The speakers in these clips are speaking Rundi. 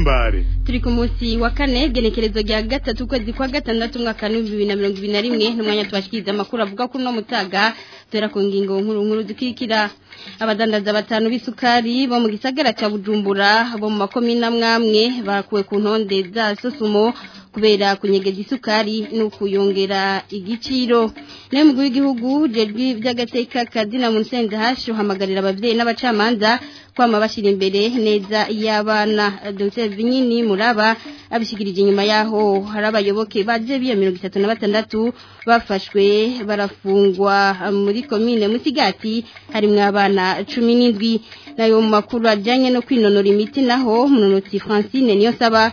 mbare turi ku munsi wa kane genekerezo rya gatatu ukwezi kwa gatandatu mwaka n'ibihumbi na mirongo ibiri na rimwe n'umwanya tubashikiriza amakuru avuga kuri uno mutaga dore ku ngingo nkuru nkuru dukikira abadandaza batanu b'isukari bo mu gisagara cya bujumbura bo mu makomine amwe bakuwe ku ntonde za sosumo kubera kunyegeza isukari no kuyongera igiciro nawe umugwi w'igihugu jejwi by'agateka kazina mu nsenga hashyu ababyeyi n'abacamanza kwama bashyira imbere neza y'abana dogiteri binyini muraba abishikirije nyuma yaho hari abayoboke baje biyo mirongo itatu na batandatu bafashwe barafungwa muri komine musigati harimo abana cumi n'indwi nayo mu makuru ajyanye no kwinonora imiti naho munonotsi francine niyo saba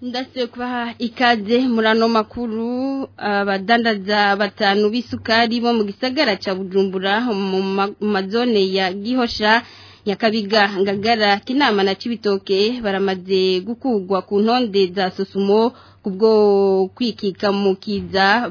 kuri ikaze muri makuru abadandaza batanu b'isukari bo mu gisagara cya bujumbura mu mazone ya gihosha nyakabiga ngagara kinama na cibitoke baramaze gukugwa ku ntonde za sosumo kubwo kwikika mu kiza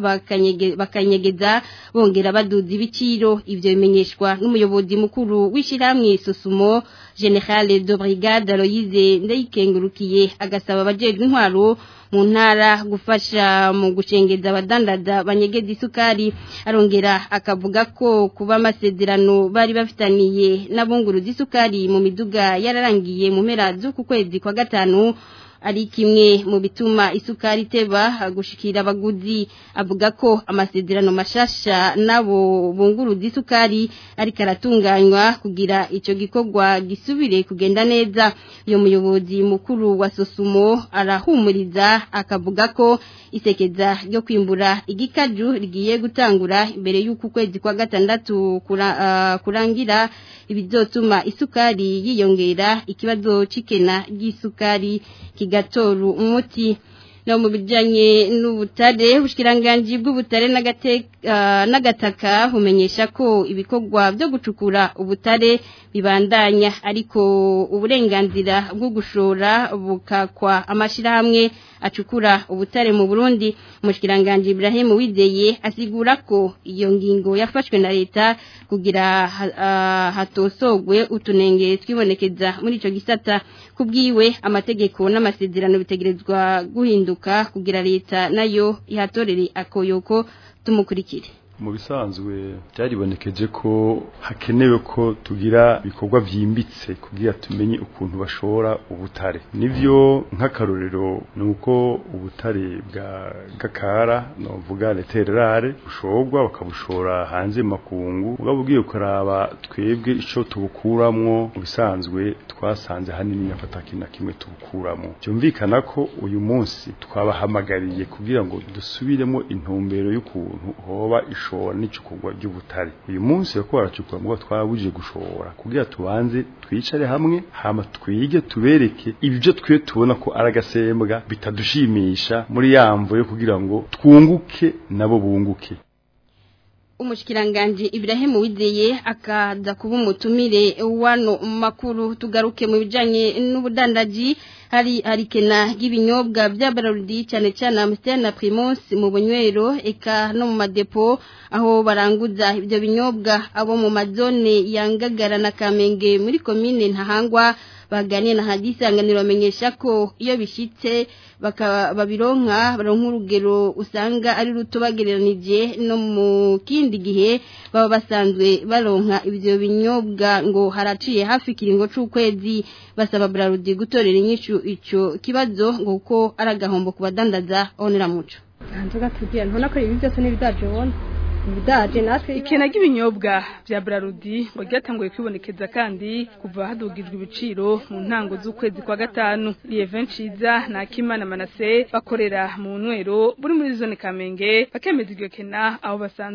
bakanyegeza bongera baduza ibiciro ibyo bimenyeshwa n'umuyobozi mukuru w'ishyirahamwe sosumo general de brigade aloyize ndayikengurukiye agasaba abajejwe intwaro mu ntara gufasha mu gushengeza abadandaza banyegeza isukari arongera akavuga ko kuba amasezerano bari bafitaniye n'abunguruza isukari mu miduga yararangiye mu mpera z'uku kwezi kwa gatanu ari kimwe mu bituma isukari iteba gushikira abaguzi avuga ko amasezerano mashasha nabo bunguruza isukari ari aratunganywa kugira icyo gikogwa gisubire kugenda neza uyu muyobozi mukuru wa sosumo arahumuriza akavuga ko isekeza ryo kwimbura igikaju rigiye gutangura mbere y'uko kwezi kwa gatandatu ah, kurangira ibizotuma isukari yiyongera ikibazo cikena ry'isukari kigatoru umuti no mu bijyanye n'ubutare ubushikiranganji bw'ubutare ah, n'agataka humenyesha ko ibikorwa byo gucukura ubutare bibandanya ariko uburenganzira bwo gushora bukakwa amashyirahamwe acukura ubutare mu burundi umushikiranganji Ibrahim Wideye asigura ko iyo ngingo yafashwe na leta kugira ah, hatosogwe utunenge twibonekeza muri icyo gisata kubwiwe amategeko n'amasezerano bitegerezwa guhinduka kugira leta nayo ihatorere akoyoko tumukurikire mu bisanzwe byaribonekeje ko hakenewe ko tugira ibikorwa byimbitse kugira tumenye ukuntu bashora ubutare nibyo nk'akarorero ni uko ubutare bwa gakara navuga letererare bushorwa bakabushora hanze makungu ubwo bwiye ukaraba twebwe icyo tubukuramo mu bisanzwe twasanze hanini nyafataki na kimwe tubukuramo byumvikana ko uyu munsi twabahamagariye kugira ngo dusubiremo intumbero y'ukuntu hoba ishuri gushora n'icukugwa ry'ubutare uyu munsi bako baracukura ngo twabuje gushora kugira tubanze twicare hamwe hama twige tubereke ibyo twiye tubona ko aragasembwa bitadushimisha muri yamvo yo kugira ngo twunguke nabo bunguke umushikiranganje Ibrahim Wizeye akaza kuba umutumire wano makuru tugaruke mu bijyanye n'ubudandaji hari arikena ry'ibinyobwa bya bararudi cyane cyane Amstel na Primus mu bunywero eka no mu madepo aho baranguza ibyo binyobwa abo mu mazone yangagara na Kamenge muri commune Ntahangwa baganiye na hadisi anganiro bamenyesha ko iyo bishitse babironka baronka urugero usanga ari ruto bagereranije no mu kindi gihe baba basanzwe baronga ibyo binyobwa ngo haraciye hafi ikiringo cy'ukwezi basaba Braludi gutorera inyishu icyo kibazo ngo kuko ari agahombo ku badandaza aho niramuco ntanzoga tugiye ntunakora ibi byose n'ibidaje ubona ikena ry'ibinyobwa bya Brarudi ngo ryatanguye kwibonekeza kandi kuva hadugijwe ibiciro mu ntango z'ukwezi kwa gatanu Lieven Ciza na Kimana Manase bakorera mu nwero buri muri zone Kamenge bakemeza iryo kena aho basanzwe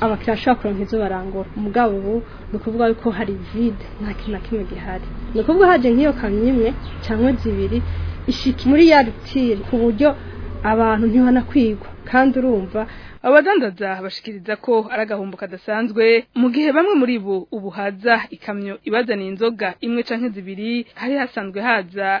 abakiriya ashobora kuronka izo barangura umugabo ubu ni ukuvuga yuko hari vide nta kintu na kimwe gihari ni ukuvuga haje nk'iyo kamyo imwe cyangwa zibiri ishiki muri ya ku buryo abantu ntibanakwigwa kandi urumva abadandaza bashikiriza ko ari agahombo kadasanzwe mu gihe bamwe muri bo ubuhaza haza ikamyo ibazaniye inzoga imwe canke zibiri hari hasanzwe haza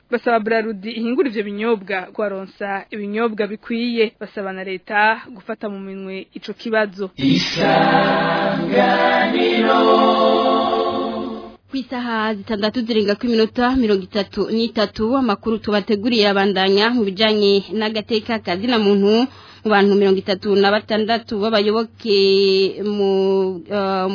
basaba burarudi ihingura ibyo binyobwa kubaronsa ibinyobwa bikwiye basaba na leta gufata mu minwe icyo kibazo isanganiro ku isaha zitandatu zirenga ku minota mirongo itatu n'itatu amakuru tubateguriye abandanya mu bijyanye n'agateka kazina muntu ku mirongo itatu na batandatu b'abayoboke mu uh,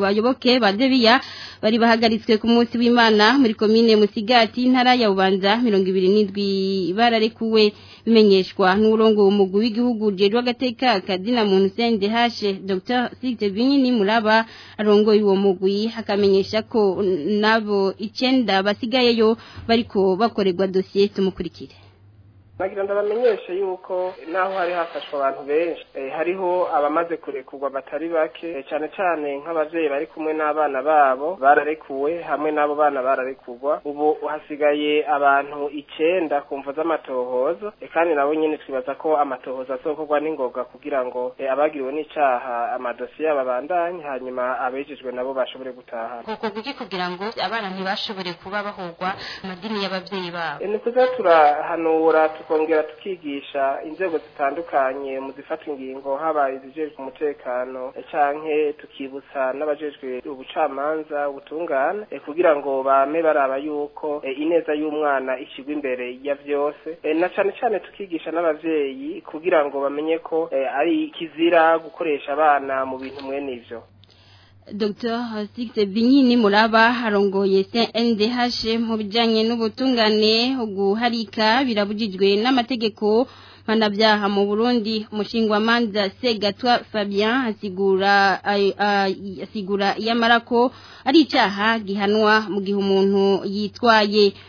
bayoboke ba debiya bari bahagaritswe ku munsi w'imana muri komine musigati intara ya bubanza mirongo ibiri n'indwi bararekuwe bimenyeshwa n’urongo umugwi w'igihugu jejwe agateka akazina muntu sende hashe dr sigite binini muraba arongoye uwo mugwi akamenyesha ko nabo icyenda basigayeyo bariko bakorerwa dosiye tumukurikire nagira ngo yuko naho hari hafashwe abantu benshi eh, hariho abamaze kurekurwa batari bake eh, cyane cyane nk'ababyeyi bari kumwe n'abana babo bararekuwe hamwe n'abo bana bararekurwa ubu hasigaye abantu icyenda ku mvu z'amatohoza eh, kandi nabo nyine twibaza ko amatohoza asokorwa n'ingoga kugira ngo abagiriwe n'icyaha amadosiye babandanye hanyuma abejejwe nabo bashobore gutaha kuko kuki kugira ngo abana ntibashobore kuba bahogwa amadini y'ababyeyi babo ni kuza turahanura tukongera tukigisha inzego zitandukanye mu zifata ingingo habaye izijejwe umutekano canke tukibutsa n'abajejwe ubucamanza ubutungane eh, kugira ngo bame baraba yuko eh, ineza y'umwana ishyirwa imbere ya byose eh, na cyane cane tukigisha n’ababyeyi kugira ngo bamenye ko ari kizira gukoresha abana mu bintu mwene ivyo Dr Six Binyini muraba harongoye CNDH mu bijyanye n'ubutungane uguharika birabujijwe n'amategeko mpanabyaha mu Burundi umushingwamanza Segatwa Fabien asigura asigura yamarako ari icyaha gihanwa mu gihe umuntu yitwaye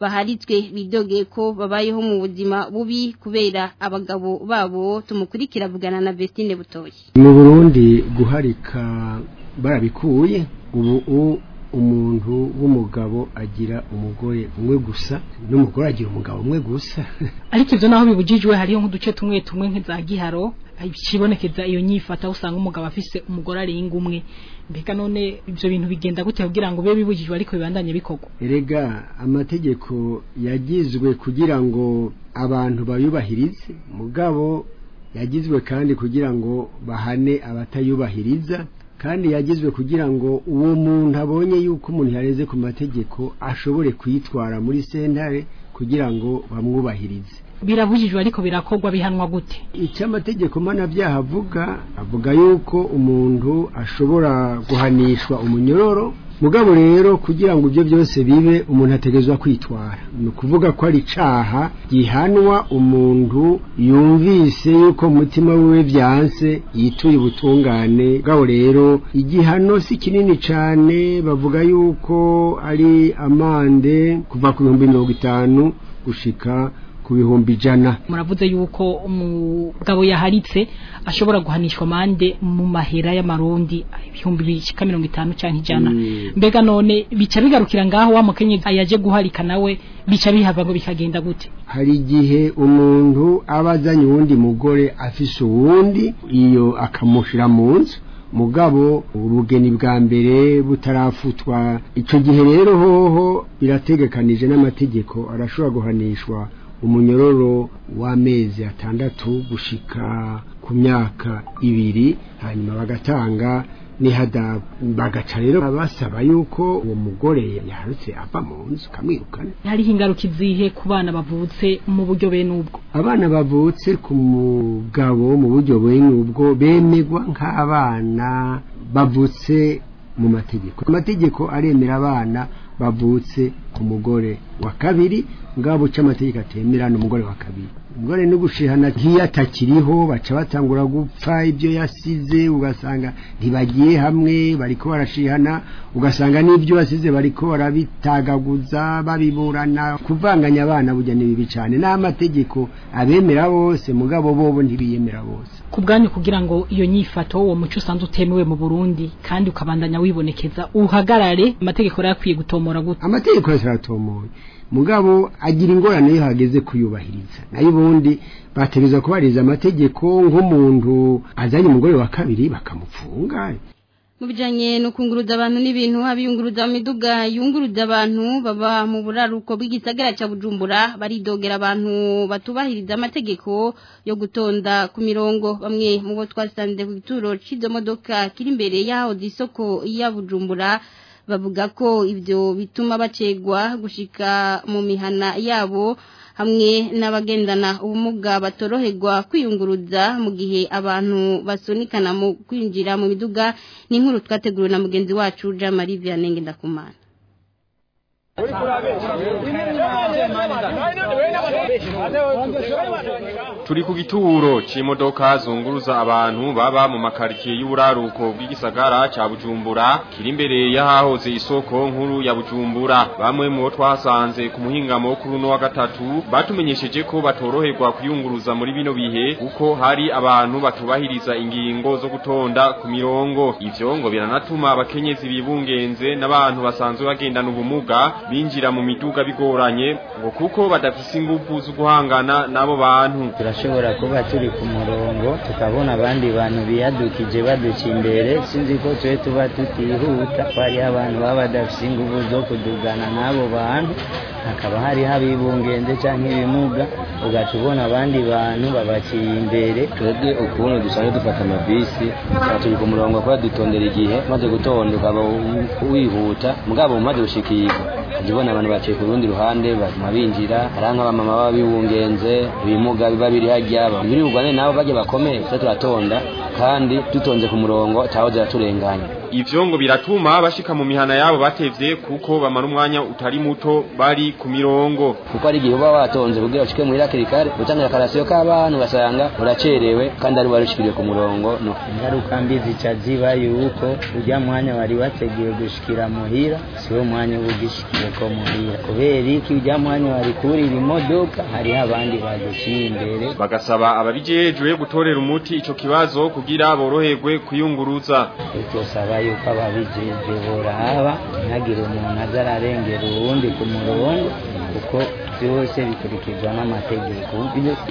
baharitswe bidogeye ko babayeho mu buzima bubi kubera abagabo babo tumukurikira avugana na Vestine Butoyi mu burundi guharika barabikuye ubu umuntu w'umugabo agira umugore umwe gusa n'umugore agira umugabo umwe gusa ariko ibyo naho bibujijwe hariyo nk'uduce tumwe tumwe nk'iza giharo ikibonekeza iyo nyifata usanga umugabo afise umugore arenga umwe mbega none ibyo bintu bigenda gutya kugira ngo bibe bibujijwe ariko bibandanye bikorwa erega amategeko yagizwe kugira ngo abantu bayubahirize mugabo yagizwe kandi kugira ngo bahane abatayubahiriza kandi yagizwe kugira ngo uwo muntu abonye yuko umuntu yareze ku mategeko ashobore kuyitwara muri sentare kugira ngo bamwubahirize birabujijwe ariko birakorwa bihanwa gute icy'amategeko mpanabyaha avuga avuga yuko umuntu ashobora guhanishwa umunyororo mugabo rero kugira ngo ibyo byose bibe umuntu ategezwa kwitwara ni ukuvuga ko ari icaha gihanwa umuntu yumvise yuko umutima we byanse yituye ubutungane mugabo rero igihano si kinini cyane bavuga yuko ari amande kuva ku bihumbi mirongo itanu gushika ku bihumbi ijana muravuze yuko umugabo yaharitse ashobora guhanishwa amande mu mahera y'amarundi ibihumbi bibiri mirongo itanu cyangwa ijana hmm. mbega none bica bigarukira ngaho wa mukenyezi yaje guharika nawe bica bihava ngo bikagenda gute hari igihe umuntu aba azanye uwundi mugore afise uwundi iyo akamushyira mu nzu mugabo urugeni bwa mbere butarafutwa icyo gihe rero hoho birategekanije n'amategeko arashobora guhanishwa umunyororo w'amezi atandatu gushika ku myaka ibiri hanyuma bagatanga nihada bagaca rero basaba yuko uwo mugore yaharutse ava mu nzu kamwirukana hariho ingaruka izihe ku bana bavutse mu buryo be n'ubwo abana bavutse ku mugabo mu buryo be n'ubwo bemegwa nk'abana bavutse mu mategeko amategeko aremera abana bavutse ku mugore wa kabiri bwa buca amategeko atemerana umugore wa kabiri umugore no gushihana nk'iyo atakiriho baca batangura gupfa ibyo yasize ugasanga ntibagiye hamwe bariko barashihana ugasanga n'ibyo basize bariko barabitagaguza babiburana kuvanganya abana burya ni bibi cyane n'amategeko abemera bose mugabo bobo ntibiyemera bose ku bwanyu kugira ngo iyo nyifato uwo muco usanze utemewe mu burundi kandi ukabandanya wibonekeza uhagarare amategeko yari akwiye gutomora gute amategeko kiratomoye mugabo agira ingorane iyo hageze kuyubahiriza nayo ubundi bategereza kubahiriza amategeko nk'umuntu azanye umugore wa kabiri bakamufunga mu bijyanye no kunguruza abantu n'ibintu abiyunguruza imiduga yunguruza abantu baba mu buraruko bw'igisagara cya bujumbura baridogera abantu batubahiriza amategeko yo gutonda ku mirongo bamwe mu bo twasanze ku gituro cy'izo modoka kiri imbere y'aho isoko ya bujumbura bavuga ko ibyo bituma bacegwa gushika mu mihana yabo hamwe n'abagendana ubumuga batoroherwa kwiyunguruza mu gihe abantu basonikana mu kwinjira mu biduga ni nkuru twateguriwe na mugenzi wacu Jean Marie Vianney Ndakumana turi ku gituro c'imodoka zunguruza abantu baba mu makarikiye y'uburaruko bw'igisagara ca Bujumbura kiri imbere y'ahahoze isoko nkuru ya Bujumbura bamwe mu bo twasanze ku muhingamo kuru no wa gatatu batumenyesheje ko batoroherwa kuyunguruza muri bino bihe kuko hari abantu batubahiriza ingingo zo gutonda ku mirongo ivyo ngo biranatuma abakenyezi bibungenze n'abantu basanzwe bagendana ubumuga binjira mu miduga bigoranye ngo kuko badafise ingufu zo guhangana n'abo bantu turashobora kuba turi ku murongo tukabona abandi bantu biyadukije baduca imbere sinzi ko twe tuba tutihuta hari abantu baba badafise ingufu zo kudugana n'abo bantu hakaba hariho abibungenze cyangwa ibimuga ugaca ubona abandi bantu babaciye imbere twebwe ukuntu dusanzwe dufata amabisi turi ku murongo kuba dutondera igihe maze gutonda ukaba wihuta mugabo umaze gushikirwa ujya ubona abantu baciye ku rundi ruhande batuma binjira hari nk'abamama baba biwungenze ibimuga biba biri hajya biri bugwane nabo bajya bakomeye turatonda kandi dutonze ku murongo tahoze turenganya ivyo ngo biratuma bashika mu mihana yabo batevye kuko bamara umwanya utari muto bari ku mirongo kuko ari giho baba batonze kugira bashike mu irakirikare utangira karasiyo k'abantu basanga uracerewe kandi ari barushikiriye ku murongo no ingaruka mbi zica ziba yuko urya mwanya wari wategiwe gushikira muhira siwe mwanya ugishikiye ko muhira kubera iki urya mwanya wari kuri imodoka hariho abandi baguciye imbere bagasaba ababijejwe gutorera umuti ico kibazo kugira boroherwe kuyunguruza iryo saba yuko ababijejwe boraba ntihagire umuntu aza ararengera uwundi ku murongo kuko byose bikurikizwa n'amategeko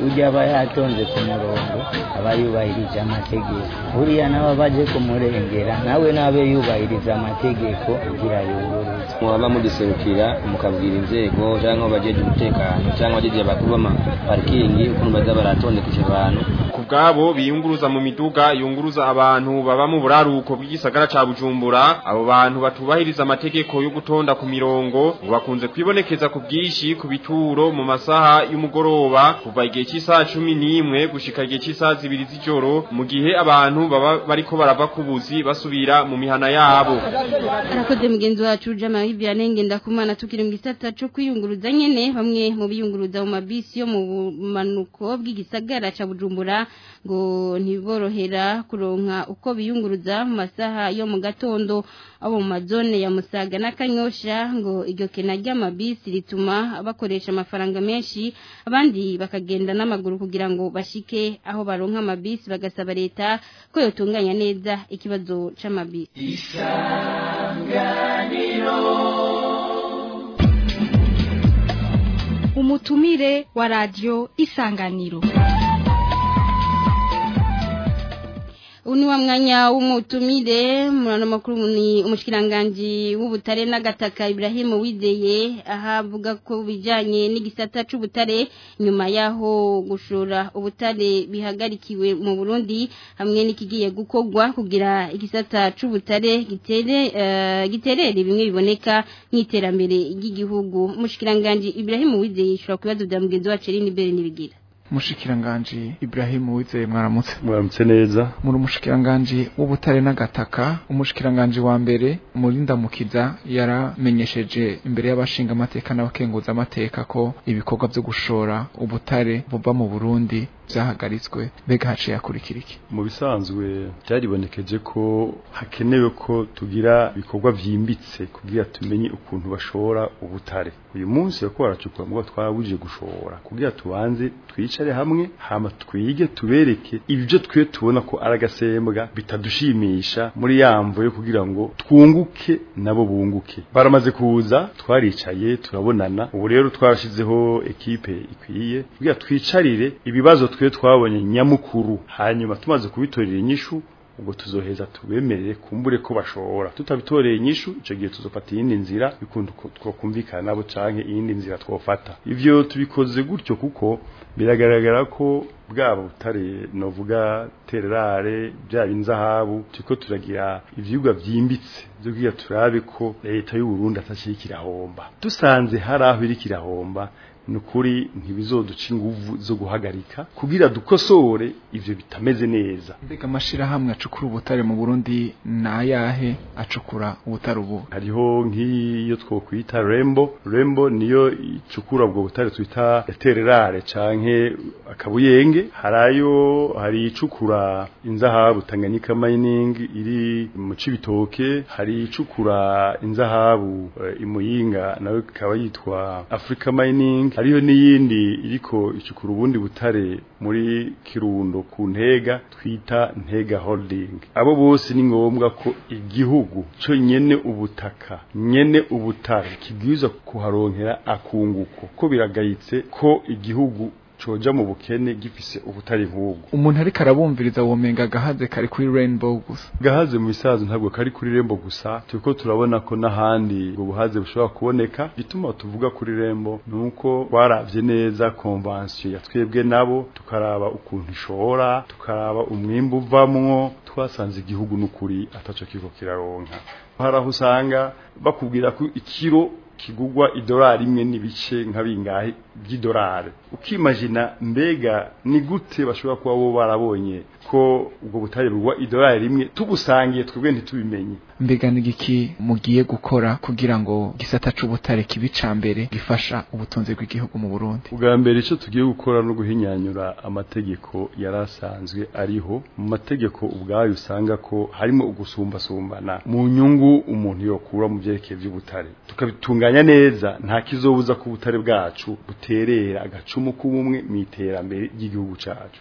ujya aba yatonze ku murongo aba yubahirije amategeko buriya nawe abaje kumurengera nawe nabe yubahiriza amategeko kugira yurure mwaba mugiserukira mukabwira inzego cyangwa abajeje umutekano cyangwa abajeje abakuru b'amaparikingi ukuntu baza baratondekesha abantu ku bwabo biyunguruza mu miduga yunguruza abantu baba mu buraruko bw'igisagara ca Bujumbura abo bantu batubahiriza amategeko yo gutonda ku mirongo ngo bakunze kwibonekeza ku bwishi ku bituro mu masaha y'umugoroba kuva igihe cy'isaha cumi n'imwe gushika igihe cy'isaha zibiri z'ijoro mu gihe abantu baba bariko barava ku buzi basubira mu mihana yabo Olivier Alenge ndakumana tukiri mu gisata cyo kwiyunguruza nyene bamwe mu biyunguruza mu mabisi yo mu manuko bw'igisagara ca Bujumbura ngo ntiborohera kuronka uko biyunguruza mu masaha yo mu gatondo abo mu mazone ya Musaga na Kanyosha ngo iryo kena ry'amabisi rituma bakoresha amafaranga menshi abandi bakagenda n'amaguru kugira ngo bashike aho baronka amabisi bagasaba leta ko yotunganya neza ikibazo c'amabisi isangane umutumire wa radio isanganiro uyu wa mwanya w'umutumire murano makuru ni umushikiranganji w'ubutare n'agataka Ibrahim Wideye ahavuga ko bijyanye n'igisata cy'ubutare nyuma yaho gushora ubutare bihagarikiwe mu Burundi hamwe n'ikigiye gukogwa kugira igisata cy'ubutare gitere uh, giterere bimwe biboneka nk'iterambere ry'igihugu umushikiranganji Ibrahimu Wideye ishobora kubaza mugenzi wacu Rini Bere nibigira umushikiranganji Ibrahim Uwizeye mwaramutse mwaramutse neza muri umushikiranganji w'ubutare n'agataka umushikiranganji wa mbere Murinda Mukiza yaramenyesheje imbere y'abashinga amateka n'abakenguza amateka ko ibikorwa byo gushora ubutare buva mu Burundi byahagaritswe mbega haciye hakurikira iki mu bisanzwe byaribonekeje ko hakenewe ko tugira ibikorwa byimbitse kugira tumenye ukuntu bashora ubutare uyu munsi bako baracukura ngo twabuje gushora kugira tubanze twica twicare hamwe hama twige tubereke ibyo twe tubona ko ari bitadushimisha muri yamvo yo kugira ngo twunguke nabo bunguke baramaze kuza twaricaye turabonana ubu rero twarashyizeho ekipe ikwiye kugira twicarire ibibazo twe twabonye nyamukuru hanyuma tumaze kubitorera inyishu ubwo tuzoheza tubemerere kumbure ko bashobora tutabitoreye inyishu icyo gihe tuzofata yindi nzira bikunda twakumvikana nabo canke iyindi nzira twofata ivyo tubikoze gutyo kuko biragaragara ko bwaba butare novuga tererare byaba inzahabu turiko turagira ivyigwa byimbitse byo kugira turabe ko leta y'u Burundi atashikirahomba dusanze hari aho irikirahomba Nukuri ukuri ntibizoduca inguvu zo guhagarika kugira dukosore ibyo bitameze neza mbega amashyirahamwe acukura ubutare mu burundi nayahe acukura ubutare ubu hariho nk'iyo twakwita rembo rembo niyo icukura ubwo butare twita tererare canke akabuyenge hari hari icukura inzahabu tanganyika mining iri mu cibitoke hari icukura inzahabu eh, imuyinga nawe ikaba yitwa Africa Mining. n'iyindi hariyo n'iyindi iriko icukura ubundi butare muri kirundo ku ntega twita ntega holding abo bose ni ngombwa ko igihugu cyo nyene ubutaka nyene ubutare kigwiza kuharonkera akunguko ko biragayitse ko igihugu coja mu bukene gifise ubutari nk'ubwo umuntu ariko arabumviriza womenga agahaze kari kuri rainbow gusa gahaze mu bisazo ntabwo kari kuri rainbow gusa turiko turabona ko n'ahandi ubwo buhaze bushobora kuboneka gituma tuvuga kuri rainbow nuko twaravye neza convention yatwebwe nabo tukaraba ukuntu ishora tukaraba umwimbu uvamwo twasanze igihugu n'ukuri ataco kiko kiraronka hari aho usanga bakubwira ko ikiro kigugwa idolari imwe n'ibice nka bingahe by'idolari mbega ni gute bashobora kuba bo barabonye ko ubwo butare bugwa idolari rimwe tubusangiye twebwe ntitubimenye mbega n'igiki mugiye gukora kugira ngo gisata c'ubutare kibi ca mbere gifasha ubutunzi bw'igihugu mu Burundi ubwa mbere icyo tugiye gukora no guhinyanyura amategeko yarasanzwe ariho mu mategeko ubwayo usanga ko harimo ugusumbasumbana mu nyungu umuntu yokura mu vyerekeye by’ubutare. tukabitunga inganya neza nta kizobuza ko ubutare bwacu buterera agacumu k'ubumwe mu iterambere ry'igihugu cyacu